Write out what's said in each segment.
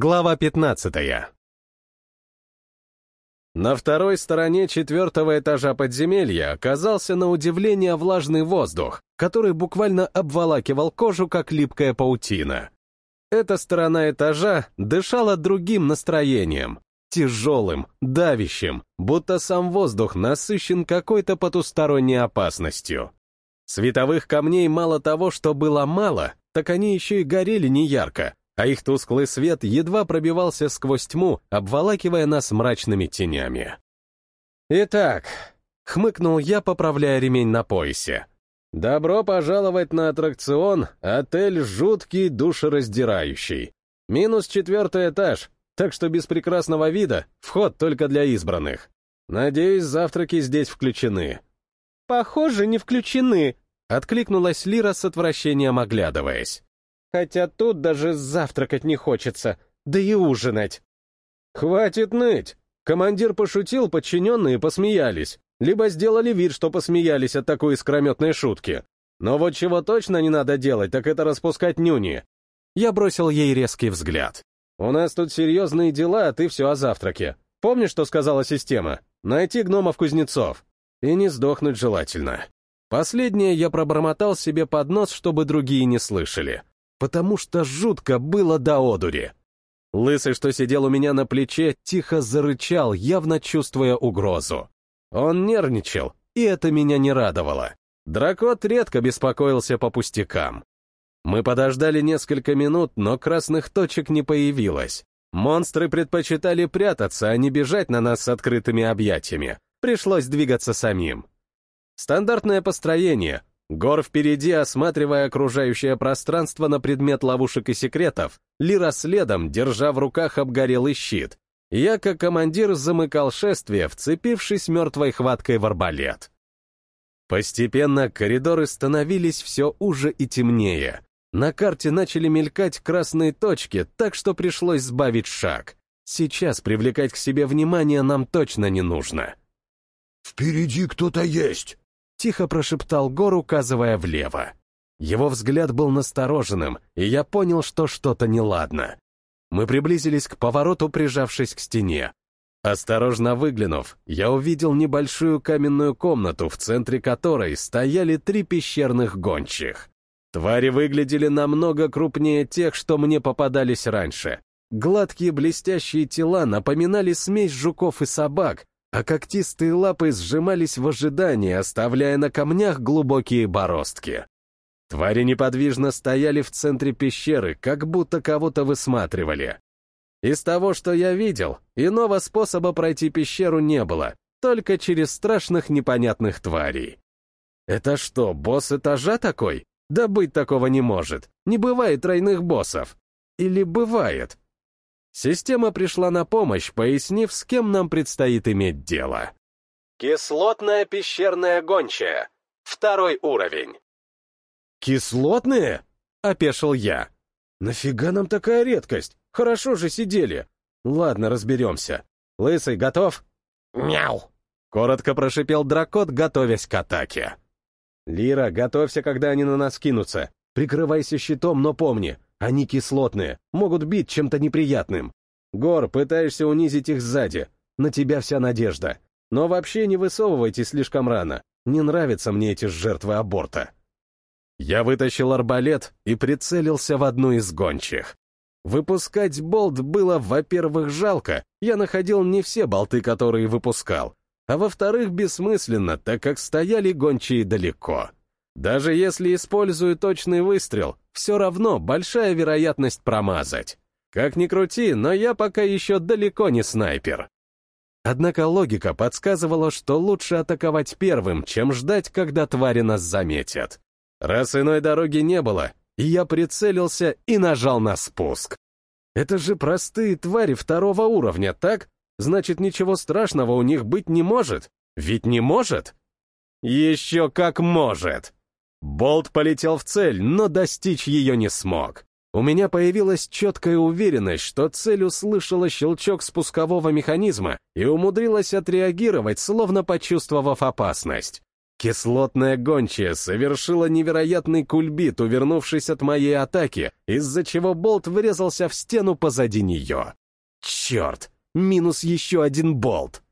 Глава 15 На второй стороне четвертого этажа подземелья оказался на удивление влажный воздух, который буквально обволакивал кожу, как липкая паутина. Эта сторона этажа дышала другим настроением, тяжелым, давящим, будто сам воздух насыщен какой-то потусторонней опасностью. Световых камней мало того, что было мало, так они еще и горели неярко, а их тусклый свет едва пробивался сквозь тьму, обволакивая нас мрачными тенями. «Итак», — хмыкнул я, поправляя ремень на поясе, «добро пожаловать на аттракцион «Отель жуткий, душераздирающий». Минус четвертый этаж, так что без прекрасного вида вход только для избранных. Надеюсь, завтраки здесь включены». «Похоже, не включены», — откликнулась Лира с отвращением оглядываясь. Хотя тут даже завтракать не хочется, да и ужинать. Хватит ныть. Командир пошутил, подчиненные посмеялись. Либо сделали вид, что посмеялись от такой искрометной шутки. Но вот чего точно не надо делать, так это распускать нюни. Я бросил ей резкий взгляд. «У нас тут серьезные дела, а ты все о завтраке. Помнишь, что сказала система? Найти гномов-кузнецов. И не сдохнуть желательно». Последнее я пробормотал себе под нос, чтобы другие не слышали потому что жутко было до одури. Лысый, что сидел у меня на плече, тихо зарычал, явно чувствуя угрозу. Он нервничал, и это меня не радовало. Дракот редко беспокоился по пустякам. Мы подождали несколько минут, но красных точек не появилось. Монстры предпочитали прятаться, а не бежать на нас с открытыми объятиями. Пришлось двигаться самим. Стандартное построение, Гор впереди, осматривая окружающее пространство на предмет ловушек и секретов, Лира следом, держа в руках обгорелый щит. Я, как командир, замыкал шествие, вцепившись мертвой хваткой в арбалет. Постепенно коридоры становились все уже и темнее. На карте начали мелькать красные точки, так что пришлось сбавить шаг. Сейчас привлекать к себе внимание нам точно не нужно. «Впереди кто-то есть!» Тихо прошептал Гор, указывая влево. Его взгляд был настороженным, и я понял, что что-то неладно. Мы приблизились к повороту, прижавшись к стене. Осторожно выглянув, я увидел небольшую каменную комнату, в центре которой стояли три пещерных гончих. Твари выглядели намного крупнее тех, что мне попадались раньше. Гладкие блестящие тела напоминали смесь жуков и собак, а когтистые лапы сжимались в ожидании, оставляя на камнях глубокие бороздки. Твари неподвижно стояли в центре пещеры, как будто кого-то высматривали. Из того, что я видел, иного способа пройти пещеру не было, только через страшных непонятных тварей. Это что, босс этажа такой? Да быть такого не может. Не бывает тройных боссов. Или бывает? Система пришла на помощь, пояснив, с кем нам предстоит иметь дело. Кислотная пещерная гончая. Второй уровень. Кислотные? Опешил я. Нафига нам такая редкость? Хорошо же сидели. Ладно, разберемся. Лысый, готов? Мяу. Коротко прошипел дракот, готовясь к атаке. Лира, готовься, когда они на нас кинутся. Прикрывайся щитом, но помни, они кислотные, могут бить чем-то неприятным. Гор, пытаешься унизить их сзади. На тебя вся надежда. Но вообще не высовывайтесь слишком рано. Не нравятся мне эти жертвы аборта. Я вытащил арбалет и прицелился в одну из гончих. Выпускать болт было, во-первых, жалко, я находил не все болты, которые выпускал, а во-вторых, бессмысленно, так как стояли гончие далеко. Даже если использую точный выстрел, все равно большая вероятность промазать. Как ни крути, но я пока еще далеко не снайпер. Однако логика подсказывала, что лучше атаковать первым, чем ждать, когда твари нас заметят. Раз иной дороги не было, я прицелился и нажал на спуск. Это же простые твари второго уровня, так? Значит, ничего страшного у них быть не может. Ведь не может? Еще как может! Болт полетел в цель, но достичь ее не смог. У меня появилась четкая уверенность, что цель услышала щелчок спускового механизма и умудрилась отреагировать, словно почувствовав опасность. Кислотная гончая совершила невероятный кульбит, увернувшись от моей атаки, из-за чего болт врезался в стену позади нее. Черт! Минус еще один болт!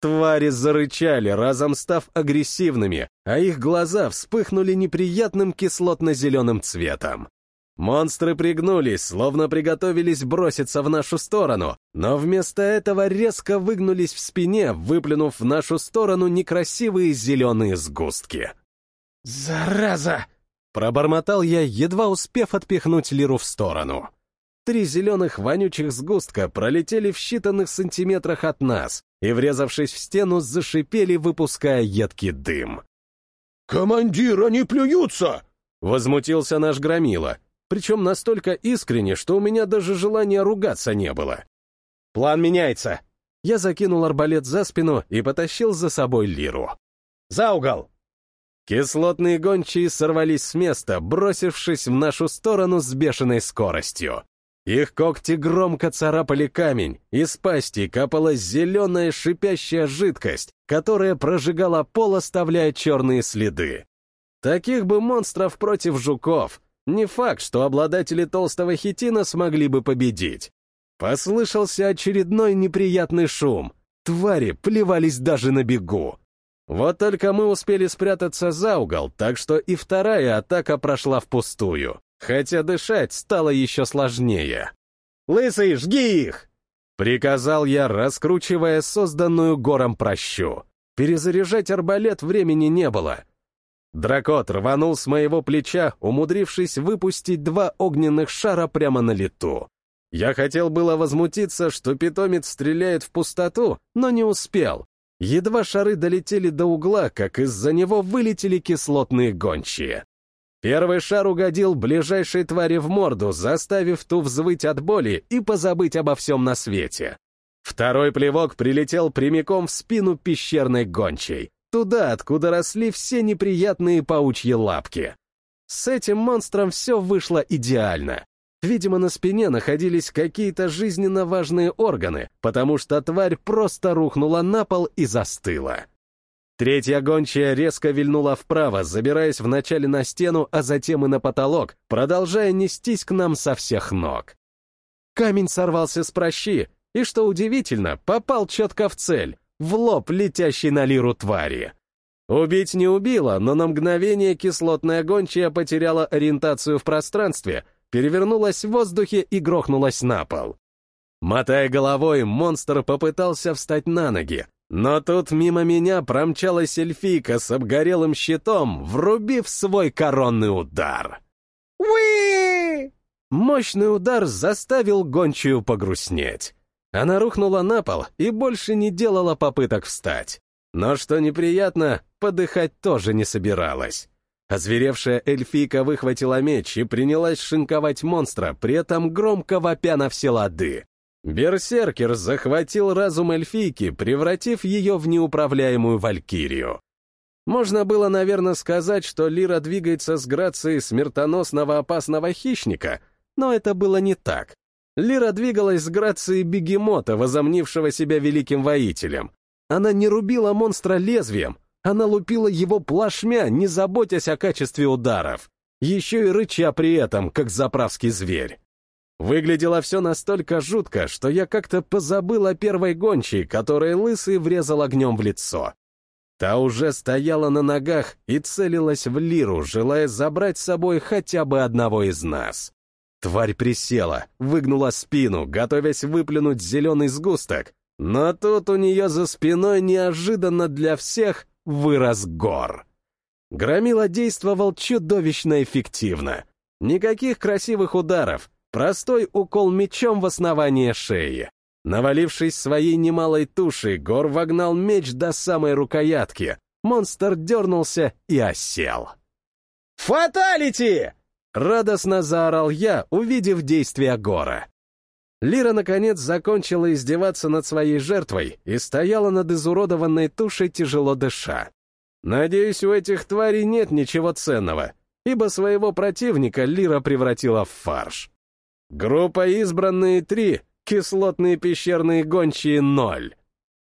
Твари зарычали, разом став агрессивными, а их глаза вспыхнули неприятным кислотно-зеленым цветом. Монстры пригнулись, словно приготовились броситься в нашу сторону, но вместо этого резко выгнулись в спине, выплюнув в нашу сторону некрасивые зеленые сгустки. «Зараза!» — пробормотал я, едва успев отпихнуть Лиру в сторону. Три зеленых вонючих сгустка пролетели в считанных сантиметрах от нас и, врезавшись в стену, зашипели, выпуская едкий дым. «Командир, они плюются!» — возмутился наш громила, причем настолько искренне, что у меня даже желания ругаться не было. «План меняется!» Я закинул арбалет за спину и потащил за собой лиру. «За угол!» Кислотные гончие сорвались с места, бросившись в нашу сторону с бешеной скоростью. Их когти громко царапали камень, из пасти капала зеленая шипящая жидкость, которая прожигала пол, оставляя черные следы. Таких бы монстров против жуков, не факт, что обладатели толстого хитина смогли бы победить. Послышался очередной неприятный шум. Твари плевались даже на бегу. Вот только мы успели спрятаться за угол, так что и вторая атака прошла впустую. Хотя дышать стало еще сложнее. «Лысый, жги их!» Приказал я, раскручивая созданную гором прощу. Перезаряжать арбалет времени не было. Дракот рванул с моего плеча, умудрившись выпустить два огненных шара прямо на лету. Я хотел было возмутиться, что питомец стреляет в пустоту, но не успел. Едва шары долетели до угла, как из-за него вылетели кислотные гончие. Первый шар угодил ближайшей твари в морду, заставив ту взвыть от боли и позабыть обо всем на свете. Второй плевок прилетел прямиком в спину пещерной гончей туда, откуда росли все неприятные паучьи лапки. С этим монстром все вышло идеально. Видимо, на спине находились какие-то жизненно важные органы, потому что тварь просто рухнула на пол и застыла. Третья гончая резко вильнула вправо, забираясь вначале на стену, а затем и на потолок, продолжая нестись к нам со всех ног. Камень сорвался с прощи, и, что удивительно, попал четко в цель, в лоб летящей на лиру твари. Убить не убила, но на мгновение кислотная гончая потеряла ориентацию в пространстве, перевернулась в воздухе и грохнулась на пол. Мотая головой, монстр попытался встать на ноги, но тут мимо меня промчалась эльфийка с обгорелым щитом, врубив свой коронный удар. Уи! Мощный удар заставил гончую погрустнеть. Она рухнула на пол и больше не делала попыток встать. Но, что неприятно, подыхать тоже не собиралась. Озверевшая эльфийка выхватила меч и принялась шинковать монстра, при этом громко вопя на все лады. Берсеркер захватил разум эльфийки, превратив ее в неуправляемую валькирию. Можно было, наверное, сказать, что Лира двигается с грацией смертоносного опасного хищника, но это было не так. Лира двигалась с грацией бегемота, возомнившего себя великим воителем. Она не рубила монстра лезвием, она лупила его плашмя, не заботясь о качестве ударов. Еще и рыча при этом, как заправский зверь. Выглядело все настолько жутко, что я как-то позабыл о первой гончей, которой лысый врезал огнем в лицо. Та уже стояла на ногах и целилась в лиру, желая забрать с собой хотя бы одного из нас. Тварь присела, выгнула спину, готовясь выплюнуть зеленый сгусток, но тут у нее за спиной неожиданно для всех вырос гор. Громила действовал чудовищно эффективно. Никаких красивых ударов, простой укол мечом в основание шеи. Навалившись своей немалой тушей, Гор вогнал меч до самой рукоятки. Монстр дернулся и осел. «Фаталити!» Радостно заорал я, увидев действия Гора. Лира, наконец, закончила издеваться над своей жертвой и стояла над изуродованной тушей, тяжело дыша. Надеюсь, у этих тварей нет ничего ценного, ибо своего противника Лира превратила в фарш. Группа избранные три, кислотные пещерные гончие ноль.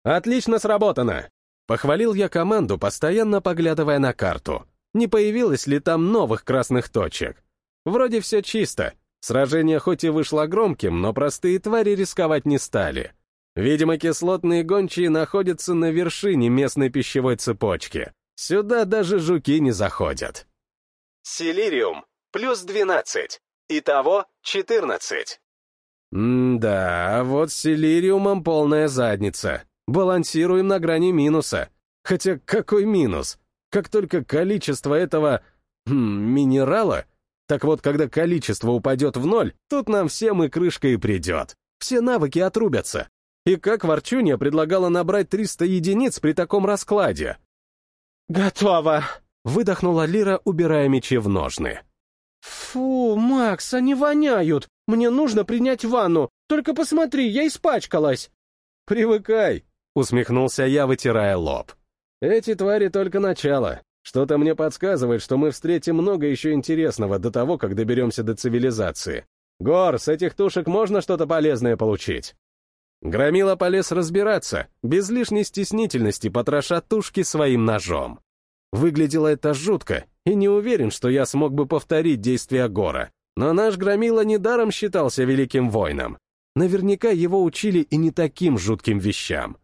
Отлично сработано. Похвалил я команду, постоянно поглядывая на карту. Не появилось ли там новых красных точек? Вроде все чисто. Сражение хоть и вышло громким, но простые твари рисковать не стали. Видимо, кислотные гончие находятся на вершине местной пищевой цепочки. Сюда даже жуки не заходят. Силириум, плюс 12. Итого 14. М-да, а вот с силириумом полная задница. Балансируем на грани минуса. Хотя какой минус? Как только количество этого... Хм, минерала... Так вот, когда количество упадет в ноль, тут нам всем и крышка и придет. Все навыки отрубятся. И как Ворчунья предлагала набрать 300 единиц при таком раскладе? «Готово!» — выдохнула Лира, убирая мечи в ножны. «Фу, Макс, они воняют! Мне нужно принять ванну! Только посмотри, я испачкалась!» «Привыкай!» — усмехнулся я, вытирая лоб. «Эти твари только начало. Что-то мне подсказывает, что мы встретим много еще интересного до того, как доберемся до цивилизации. Гор, с этих тушек можно что-то полезное получить?» Громила полез разбираться, без лишней стеснительности потроша тушки своим ножом. Выглядело это жутко, и не уверен, что я смог бы повторить действия Гора. Но наш Громила недаром считался великим воином. Наверняка его учили и не таким жутким вещам.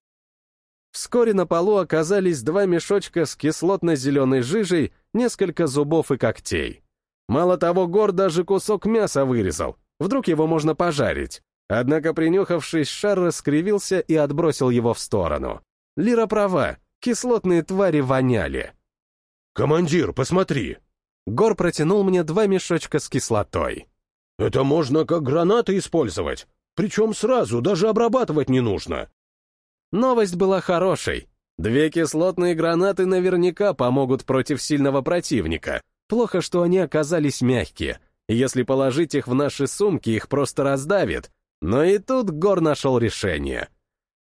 Вскоре на полу оказались два мешочка с кислотно-зеленой жижей, несколько зубов и когтей. Мало того, Гор даже кусок мяса вырезал. Вдруг его можно пожарить. Однако, принюхавшись, шар раскривился и отбросил его в сторону. Лира права, кислотные твари воняли. «Командир, посмотри!» Гор протянул мне два мешочка с кислотой. «Это можно как гранаты использовать, причем сразу, даже обрабатывать не нужно». Новость была хорошей. Две кислотные гранаты наверняка помогут против сильного противника. Плохо, что они оказались мягкие. Если положить их в наши сумки, их просто раздавит, но и тут Гор нашел решение.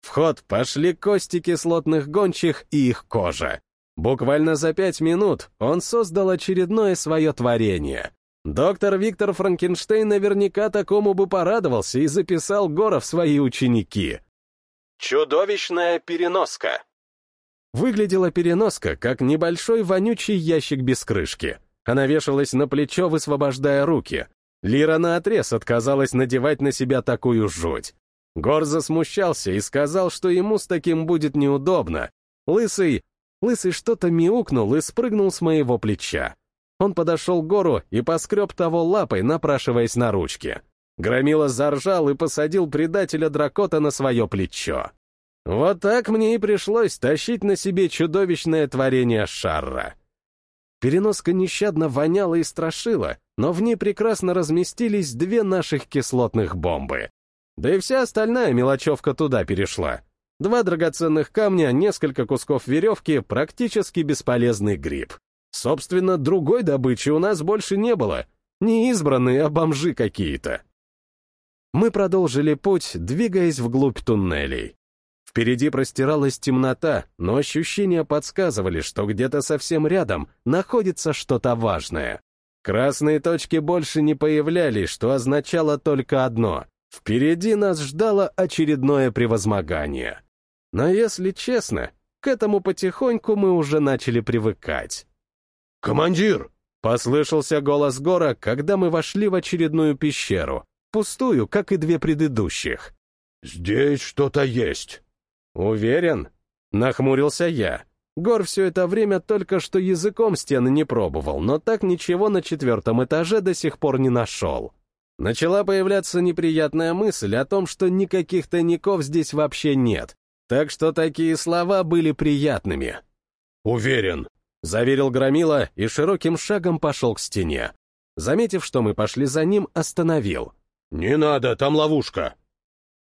В ход пошли кости кислотных гончих и их кожа. Буквально за пять минут он создал очередное свое творение. Доктор Виктор Франкенштейн наверняка такому бы порадовался и записал Гора в свои ученики. Чудовищная переноска. Выглядела переноска, как небольшой вонючий ящик без крышки. Она вешалась на плечо, высвобождая руки, Лира наотрез отказалась надевать на себя такую жуть. Гор засмущался и сказал, что ему с таким будет неудобно. Лысый... Лысый что-то мяукнул и спрыгнул с моего плеча. Он подошел к Гору и поскреб того лапой, напрашиваясь на ручки. Громила заржал и посадил предателя Дракота на свое плечо. Вот так мне и пришлось тащить на себе чудовищное творение Шарра. Переноска нещадно воняла и страшила, но в ней прекрасно разместились две наших кислотных бомбы. Да и вся остальная мелочевка туда перешла. Два драгоценных камня, несколько кусков веревки, практически бесполезный гриб. Собственно, другой добычи у нас больше не было. Не избранные, а бомжи какие-то. Мы продолжили путь, двигаясь вглубь туннелей. Впереди простиралась темнота, но ощущения подсказывали, что где-то совсем рядом находится что-то важное. Красные точки больше не появлялись, что означало только одно — впереди нас ждало очередное превозмогание. Но если честно, к этому потихоньку мы уже начали привыкать. «Командир!» — послышался голос Гора, когда мы вошли в очередную пещеру, пустую, как и две предыдущих. «Здесь что-то есть». «Уверен?» — нахмурился я. Гор все это время только что языком стены не пробовал, но так ничего на четвертом этаже до сих пор не нашел. Начала появляться неприятная мысль о том, что никаких тайников здесь вообще нет, так что такие слова были приятными. «Уверен», — заверил Громила и широким шагом пошел к стене. Заметив, что мы пошли за ним, остановил. «Не надо, там ловушка».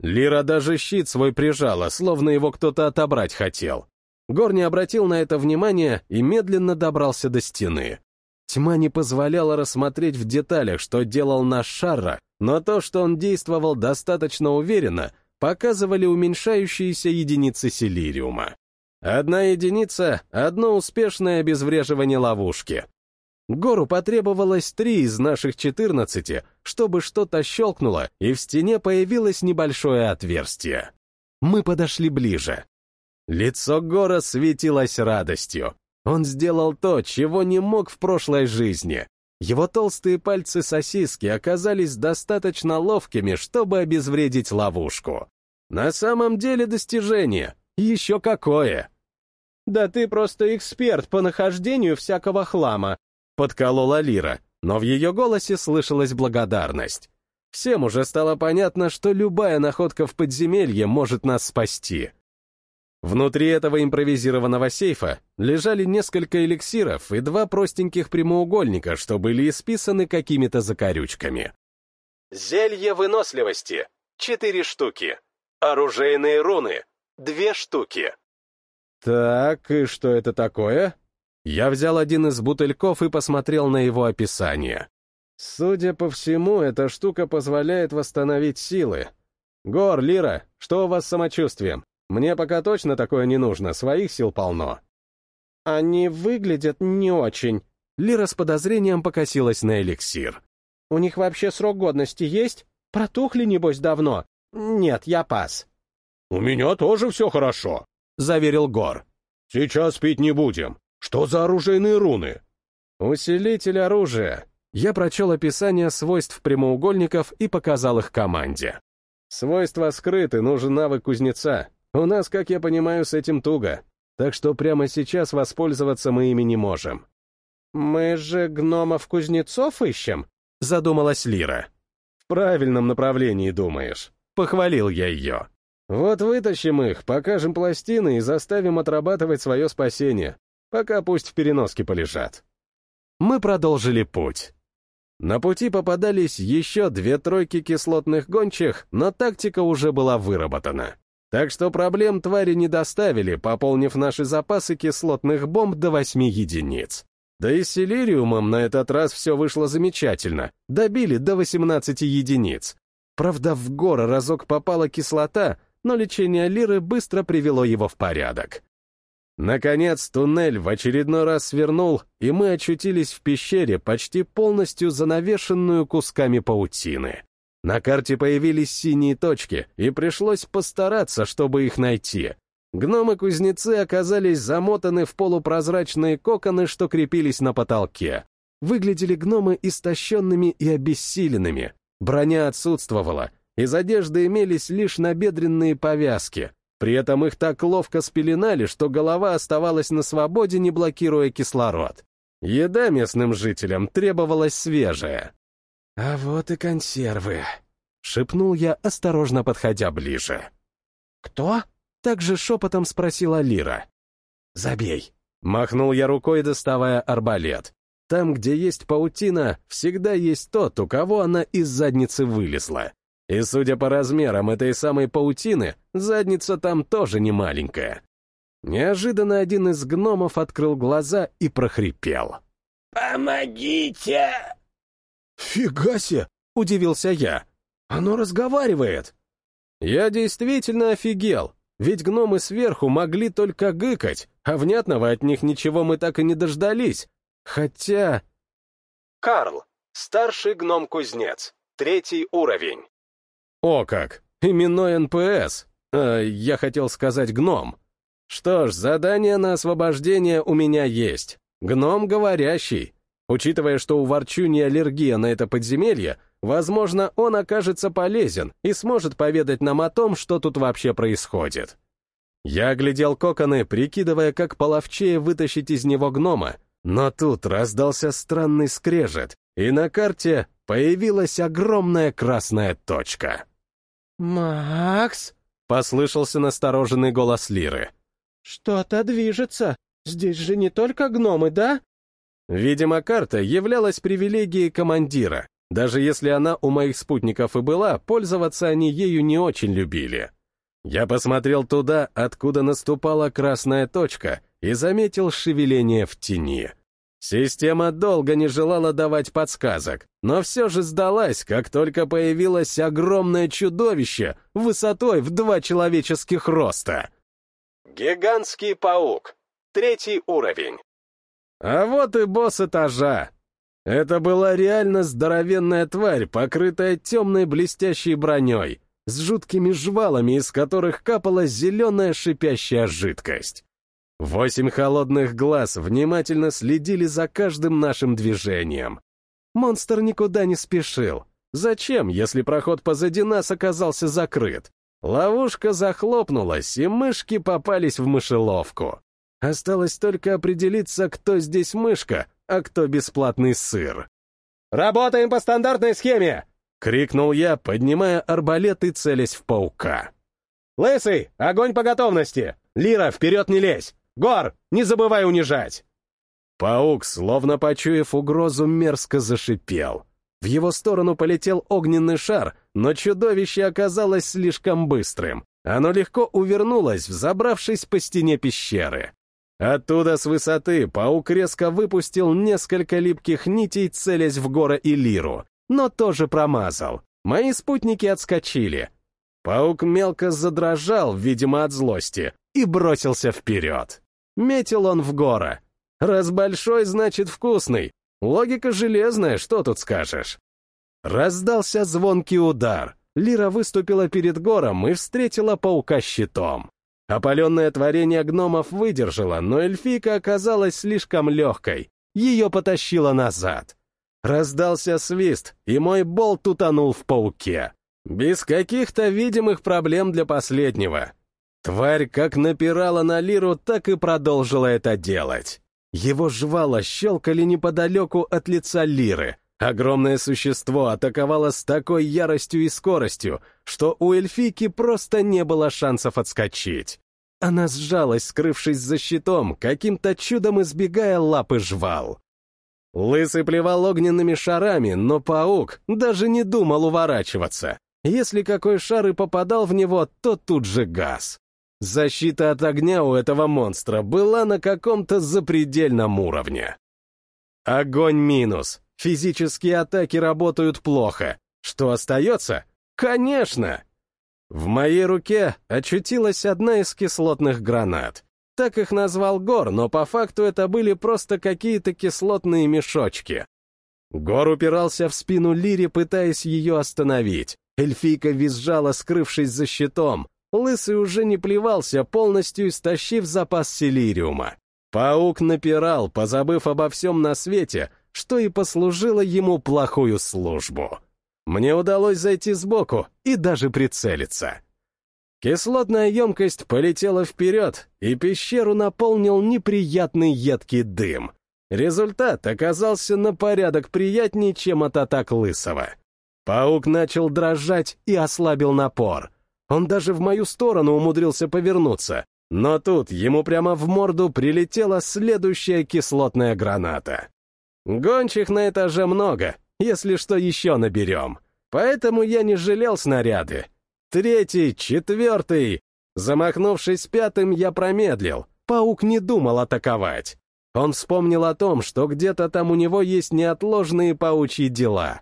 Лира даже щит свой прижала, словно его кто-то отобрать хотел. Гор не обратил на это внимания и медленно добрался до стены. Тьма не позволяла рассмотреть в деталях, что делал наш Шарра, но то, что он действовал достаточно уверенно, показывали уменьшающиеся единицы силириума. Одна единица — одно успешное обезвреживание ловушки. Гору потребовалось три из наших четырнадцати, чтобы что-то щелкнуло, и в стене появилось небольшое отверстие. Мы подошли ближе. Лицо Гора светилось радостью. Он сделал то, чего не мог в прошлой жизни. Его толстые пальцы сосиски оказались достаточно ловкими, чтобы обезвредить ловушку. На самом деле достижение. Еще какое! «Да ты просто эксперт по нахождению всякого хлама», — подколола Лира, но в ее голосе слышалась благодарность. Всем уже стало понятно, что любая находка в подземелье может нас спасти. Внутри этого импровизированного сейфа лежали несколько эликсиров и два простеньких прямоугольника, что были исписаны какими-то закорючками. Зелье выносливости — четыре штуки. Оружейные руны — две штуки. Так, и что это такое? Я взял один из бутыльков и посмотрел на его описание. Судя по всему, эта штука позволяет восстановить силы. Гор, Лира, что у вас с самочувствием? Мне пока точно такое не нужно, своих сил полно. Они выглядят не очень. Лира с подозрением покосилась на эликсир. У них вообще срок годности есть? Протухли, небось, давно? Нет, я пас. У меня тоже все хорошо, — заверил Гор. «Сейчас пить не будем. Что за оружейные руны?» «Усилитель оружия». Я прочел описание свойств прямоугольников и показал их команде. «Свойства скрыты, нужен навык кузнеца. У нас, как я понимаю, с этим туго. Так что прямо сейчас воспользоваться мы ими не можем». «Мы же гномов-кузнецов ищем?» — задумалась Лира. «В правильном направлении думаешь», — похвалил я ее. Вот вытащим их, покажем пластины и заставим отрабатывать свое спасение. Пока пусть в переноске полежат. Мы продолжили путь. На пути попадались еще две тройки кислотных гончих, но тактика уже была выработана. Так что проблем твари не доставили, пополнив наши запасы кислотных бомб до 8 единиц. Да и с силириумом на этот раз все вышло замечательно, добили до 18 единиц. Правда, в горы разок попала кислота, но лечение Лиры быстро привело его в порядок. Наконец, туннель в очередной раз свернул, и мы очутились в пещере, почти полностью занавешенную кусками паутины. На карте появились синие точки, и пришлось постараться, чтобы их найти. Гномы-кузнецы оказались замотаны в полупрозрачные коконы, что крепились на потолке. Выглядели гномы истощенными и обессиленными. Броня отсутствовала, из одежды имелись лишь набедренные повязки. При этом их так ловко спеленали, что голова оставалась на свободе, не блокируя кислород. Еда местным жителям требовалась свежая. «А вот и консервы», — шепнул я, осторожно подходя ближе. «Кто?» — также шепотом спросила Лира. «Забей», — махнул я рукой, доставая арбалет. «Там, где есть паутина, всегда есть тот, у кого она из задницы вылезла. И, судя по размерам этой самой паутины, задница там тоже не маленькая. Неожиданно один из гномов открыл глаза и прохрипел. «Помогите!» «Фига себе!» — удивился я. «Оно разговаривает!» Я действительно офигел, ведь гномы сверху могли только гыкать, а внятного от них ничего мы так и не дождались. Хотя... Карл, старший гном-кузнец, третий уровень. О как! Именной НПС! Э, я хотел сказать гном. Что ж, задание на освобождение у меня есть. Гном говорящий. Учитывая, что у Ворчуни аллергия на это подземелье, возможно, он окажется полезен и сможет поведать нам о том, что тут вообще происходит. Я оглядел коконы, прикидывая, как половчее вытащить из него гнома, но тут раздался странный скрежет, и на карте появилась огромная красная точка. «Макс?» — послышался настороженный голос Лиры. «Что-то движется. Здесь же не только гномы, да?» Видимо, карта являлась привилегией командира. Даже если она у моих спутников и была, пользоваться они ею не очень любили. Я посмотрел туда, откуда наступала красная точка, и заметил шевеление в тени. Система долго не желала давать подсказок, но все же сдалась, как только появилось огромное чудовище высотой в два человеческих роста. Гигантский паук. Третий уровень. А вот и босс этажа. Это была реально здоровенная тварь, покрытая темной блестящей броней. с жуткими жвалами, из которых капала зеленая шипящая жидкость. Восемь холодных глаз внимательно следили за каждым нашим движением. Монстр никуда не спешил. Зачем, если проход позади нас оказался закрыт? Ловушка захлопнулась, и мышки попались в мышеловку. Осталось только определиться, кто здесь мышка, а кто бесплатный сыр. «Работаем по стандартной схеме!» — крикнул я, поднимая арбалет и целясь в паука. «Лысый, огонь по готовности! Лира, вперед не лезь! Гор, не забывай унижать!» Паук, словно почуяв угрозу, мерзко зашипел. В его сторону полетел огненный шар, но чудовище оказалось слишком быстрым. Оно легко увернулось, взобравшись по стене пещеры. Оттуда с высоты паук резко выпустил несколько липких нитей, целясь в Гора и Лиру, но тоже промазал. Мои спутники отскочили. Паук мелко задрожал, видимо, от злости, и бросился вперед. Метил он в гора. Раз большой, значит вкусный. Логика железная, что тут скажешь? Раздался звонкий удар. Лира выступила перед гором и встретила паука щитом. Опаленное творение гномов выдержало, но эльфийка оказалась слишком легкой. Ее потащило назад. Раздался свист, и мой болт утонул в пауке. Без каких-то видимых проблем для последнего. Тварь как напирала на Лиру, так и продолжила это делать. Его жвала щелкали неподалеку от лица Лиры. Огромное существо атаковало с такой яростью и скоростью, что у эльфийки просто не было шансов отскочить. Она сжалась, скрывшись за щитом, каким-то чудом избегая лапы жвал. Лысый плевал огненными шарами, но паук даже не думал уворачиваться. Если какой шар и попадал в него, то тут же газ. Защита от огня у этого монстра была на каком-то запредельном уровне. Огонь минус. Физические атаки работают плохо. Что остается? Конечно! В моей руке очутилась одна из кислотных гранат. Так их назвал Гор, но по факту это были просто какие-то кислотные мешочки. Гор упирался в спину Лири, пытаясь ее остановить. Эльфийка визжала, скрывшись за щитом. Лысый уже не плевался, полностью истощив запас селириума. Паук напирал, позабыв обо всем на свете, что и послужило ему плохую службу. Мне удалось зайти сбоку и даже прицелиться. Кислотная емкость полетела вперед, и пещеру наполнил неприятный едкий дым. Результат оказался на порядок приятнее, чем от атак Лысого. Паук начал дрожать и ослабил напор — он даже в мою сторону умудрился повернуться, но тут ему прямо в морду прилетела следующая кислотная граната. Гончих на этаже много, если что еще наберем. Поэтому я не жалел снаряды. Третий, четвертый. Замахнувшись пятым, я промедлил. Паук не думал атаковать. Он вспомнил о том, что где-то там у него есть неотложные паучьи дела.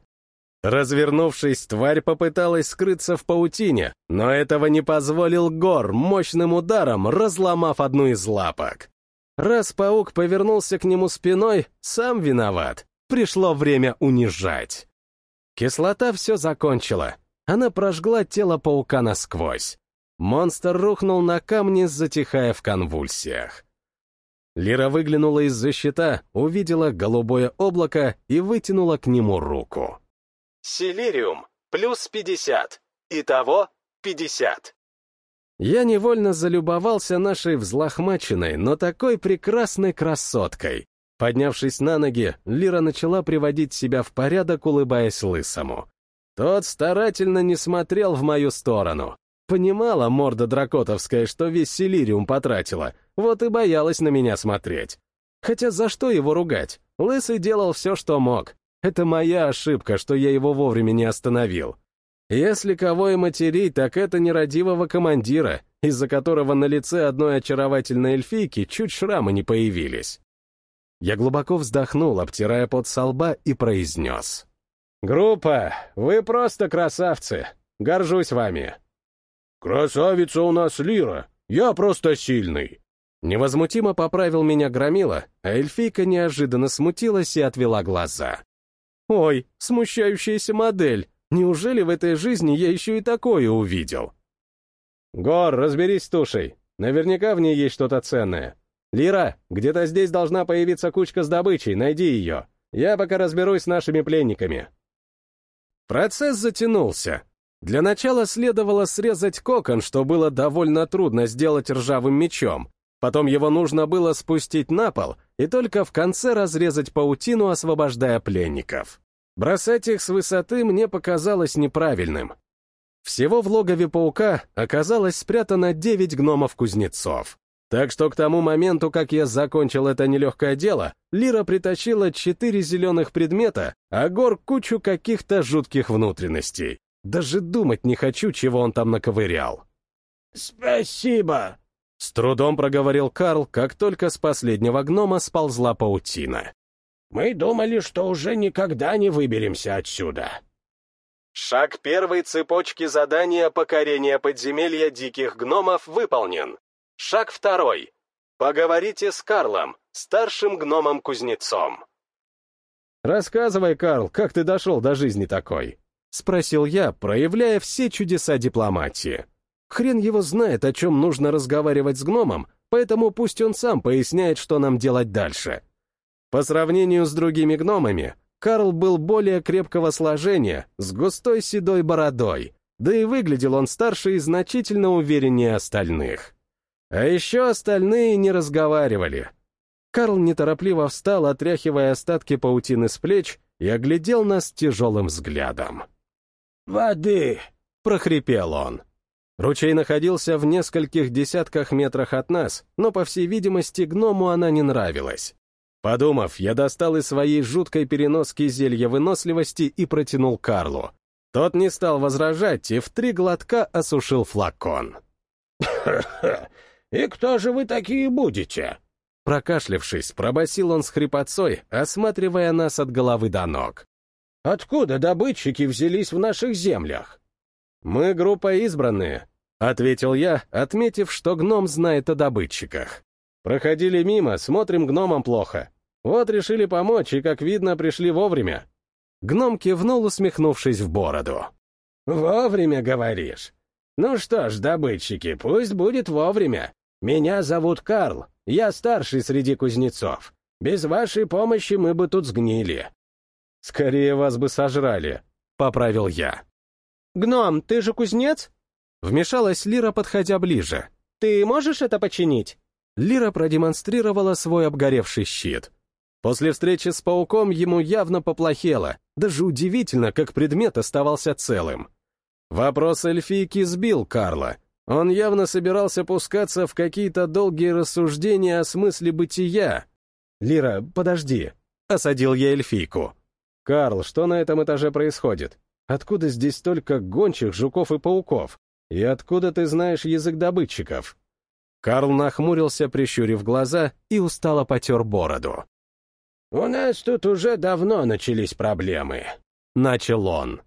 Развернувшись, тварь попыталась скрыться в паутине, но этого не позволил Гор, мощным ударом разломав одну из лапок. Раз паук повернулся к нему спиной, сам виноват. Пришло время унижать. Кислота все закончила. Она прожгла тело паука насквозь. Монстр рухнул на камни, затихая в конвульсиях. Лира выглянула из-за щита, увидела голубое облако и вытянула к нему руку. Силириум плюс 50. Итого 50. Я невольно залюбовался нашей взлохмаченной, но такой прекрасной красоткой. Поднявшись на ноги, Лира начала приводить себя в порядок, улыбаясь лысому. Тот старательно не смотрел в мою сторону. Понимала морда дракотовская, что весь Силириум потратила, вот и боялась на меня смотреть. Хотя за что его ругать? Лысый делал все, что мог. Это моя ошибка, что я его вовремя не остановил. Если кого и материть, так это нерадивого командира, из-за которого на лице одной очаровательной эльфийки чуть шрамы не появились. Я глубоко вздохнул, обтирая пот со лба, и произнес. «Группа, вы просто красавцы. Горжусь вами». «Красавица у нас Лира. Я просто сильный». Невозмутимо поправил меня Громила, а эльфийка неожиданно смутилась и отвела глаза. «Ой, смущающаяся модель! Неужели в этой жизни я еще и такое увидел? Гор, разберись с тушей. Наверняка в ней есть что-то ценное. Лира, где-то здесь должна появиться кучка с добычей, найди ее. Я пока разберусь с нашими пленниками. Процесс затянулся. Для начала следовало срезать кокон, что было довольно трудно сделать ржавым мечом. Потом его нужно было спустить на пол и только в конце разрезать паутину, освобождая пленников. Бросать их с высоты мне показалось неправильным. Всего в логове паука оказалось спрятано девять гномов-кузнецов. Так что к тому моменту, как я закончил это нелегкое дело, Лира притащила четыре зеленых предмета, а Гор кучу каких-то жутких внутренностей. Даже думать не хочу, чего он там наковырял. «Спасибо!» С трудом проговорил Карл, как только с последнего гнома сползла паутина. «Мы думали, что уже никогда не выберемся отсюда». Шаг первой цепочки задания покорения подземелья диких гномов выполнен. Шаг второй. Поговорите с Карлом, старшим гномом-кузнецом. «Рассказывай, Карл, как ты дошел до жизни такой?» — спросил я, проявляя все чудеса дипломатии. Хрен его знает, о чем нужно разговаривать с гномом, поэтому пусть он сам поясняет, что нам делать дальше. По сравнению с другими гномами, Карл был более крепкого сложения, с густой седой бородой, да и выглядел он старше и значительно увереннее остальных. А еще остальные не разговаривали. Карл неторопливо встал, отряхивая остатки паутины с плеч, и оглядел нас тяжелым взглядом. «Воды!» — прохрипел он. Ручей находился в нескольких десятках метрах от нас, но, по всей видимости, гному она не нравилась. Подумав, я достал из своей жуткой переноски зелья выносливости и протянул Карлу. Тот не стал возражать и в три глотка осушил флакон. «Ха-ха! И кто же вы такие будете?» Прокашлявшись, пробасил он с хрипотцой, осматривая нас от головы до ног. «Откуда добытчики взялись в наших землях?» «Мы группа избранные», — ответил я, отметив, что гном знает о добытчиках. «Проходили мимо, смотрим гномам плохо. Вот решили помочь, и, как видно, пришли вовремя». Гном кивнул, усмехнувшись в бороду. «Вовремя, говоришь? Ну что ж, добытчики, пусть будет вовремя. Меня зовут Карл, я старший среди кузнецов. Без вашей помощи мы бы тут сгнили». «Скорее вас бы сожрали», — поправил я. «Гном, ты же кузнец?» Вмешалась Лира, подходя ближе. «Ты можешь это починить?» Лира продемонстрировала свой обгоревший щит. После встречи с пауком ему явно поплохело, даже удивительно, как предмет оставался целым. Вопрос эльфийки сбил Карла. Он явно собирался пускаться в какие-то долгие рассуждения о смысле бытия. «Лира, подожди», — осадил я эльфийку. «Карл, что на этом этаже происходит? Откуда здесь столько гончих, жуков и пауков? И откуда ты знаешь язык добытчиков?» Карл нахмурился, прищурив глаза, и устало потер бороду. «У нас тут уже давно начались проблемы», — начал он.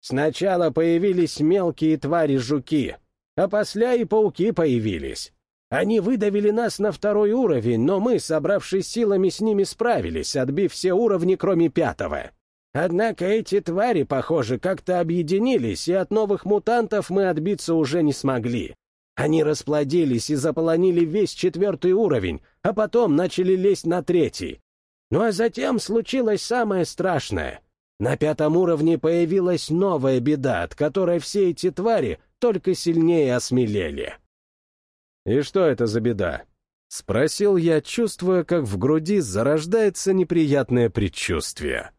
«Сначала появились мелкие твари-жуки, а после и пауки появились. Они выдавили нас на второй уровень, но мы, собравшись силами, с ними справились, отбив все уровни, кроме пятого. Однако эти твари, похоже, как-то объединились, и от новых мутантов мы отбиться уже не смогли. Они расплодились и заполонили весь четвертый уровень, а потом начали лезть на третий. Ну а затем случилось самое страшное. На пятом уровне появилась новая беда, от которой все эти твари только сильнее осмелели. «И что это за беда?» — спросил я, чувствуя, как в груди зарождается неприятное предчувствие.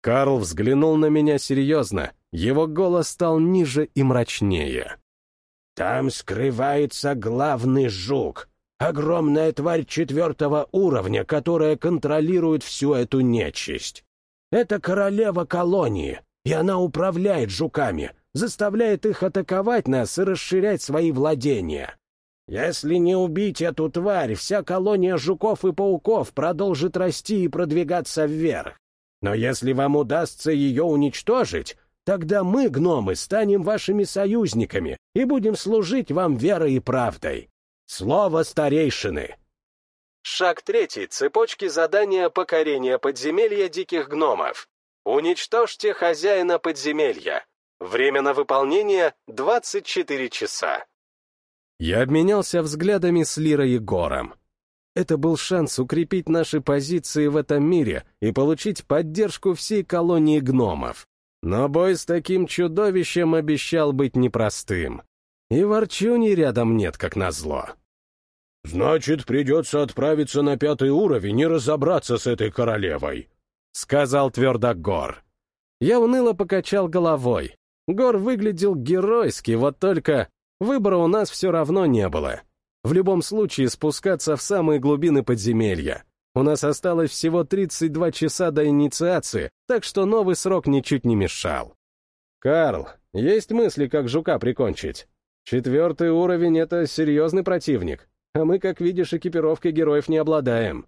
Карл взглянул на меня серьезно, его голос стал ниже и мрачнее. «Там скрывается главный жук, огромная тварь четвертого уровня, которая контролирует всю эту нечисть. Это королева колонии, и она управляет жуками, заставляет их атаковать нас и расширять свои владения. Если не убить эту тварь, вся колония жуков и пауков продолжит расти и продвигаться вверх. Но если вам удастся ее уничтожить, тогда мы, гномы, станем вашими союзниками и будем служить вам верой и правдой. Слово старейшины. Шаг третий цепочки задания покорения подземелья диких гномов. Уничтожьте хозяина подземелья. Время на выполнение — 24 часа. Я обменялся взглядами с Лирой и Гором. Это был шанс укрепить наши позиции в этом мире и получить поддержку всей колонии гномов. Но бой с таким чудовищем обещал быть непростым. И ворчуни рядом нет, как назло. «Значит, придется отправиться на пятый уровень и разобраться с этой королевой», — сказал твердо Гор. Я уныло покачал головой. Гор выглядел геройски, вот только выбора у нас все равно не было. В любом случае спускаться в самые глубины подземелья. У нас осталось всего 32 часа до инициации, так что новый срок ничуть не мешал. «Карл, есть мысли, как жука прикончить? Четвертый уровень — это серьезный противник, а мы, как видишь, экипировкой героев не обладаем».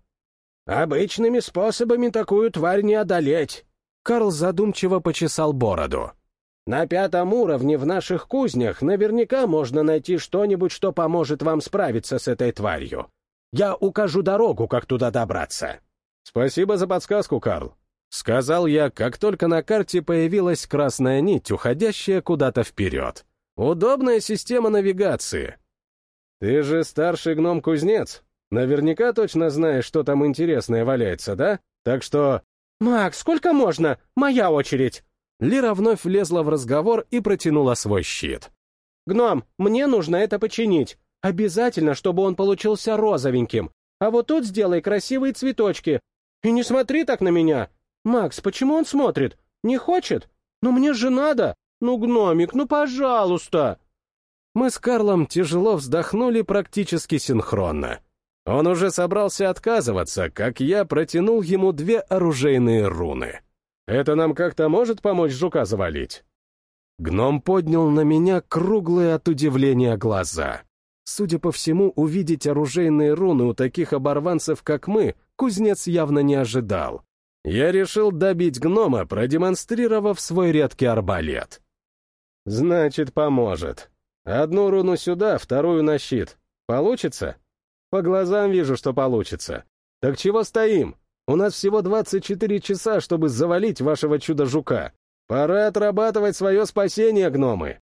«Обычными способами такую тварь не одолеть», Карл задумчиво почесал бороду. «На пятом уровне в наших кузнях наверняка можно найти что-нибудь, что поможет вам справиться с этой тварью. Я укажу дорогу, как туда добраться». «Спасибо за подсказку, Карл», — сказал я, как только на карте появилась красная нить, уходящая куда-то вперед. «Удобная система навигации». «Ты же старший гном-кузнец. Наверняка точно знаешь, что там интересное валяется, да? Так что «Макс, сколько можно? Моя очередь!» Лира вновь влезла в разговор и протянула свой щит. «Гном, мне нужно это починить. Обязательно, чтобы он получился розовеньким. А вот тут сделай красивые цветочки. И не смотри так на меня. Макс, почему он смотрит? Не хочет? Ну мне же надо. Ну, гномик, ну пожалуйста!» Мы с Карлом тяжело вздохнули практически синхронно. Он уже собрался отказываться, как я протянул ему две оружейные руны. Это нам как-то может помочь жука завалить? Гном поднял на меня круглые от удивления глаза. Судя по всему, увидеть оружейные руны у таких оборванцев, как мы, кузнец явно не ожидал. Я решил добить гнома, продемонстрировав свой редкий арбалет. Значит, поможет. Одну руну сюда, вторую на щит. Получится? По глазам вижу, что получится. Так чего стоим? У нас всего 24 часа, чтобы завалить вашего чудо-жука. Пора отрабатывать свое спасение, гномы.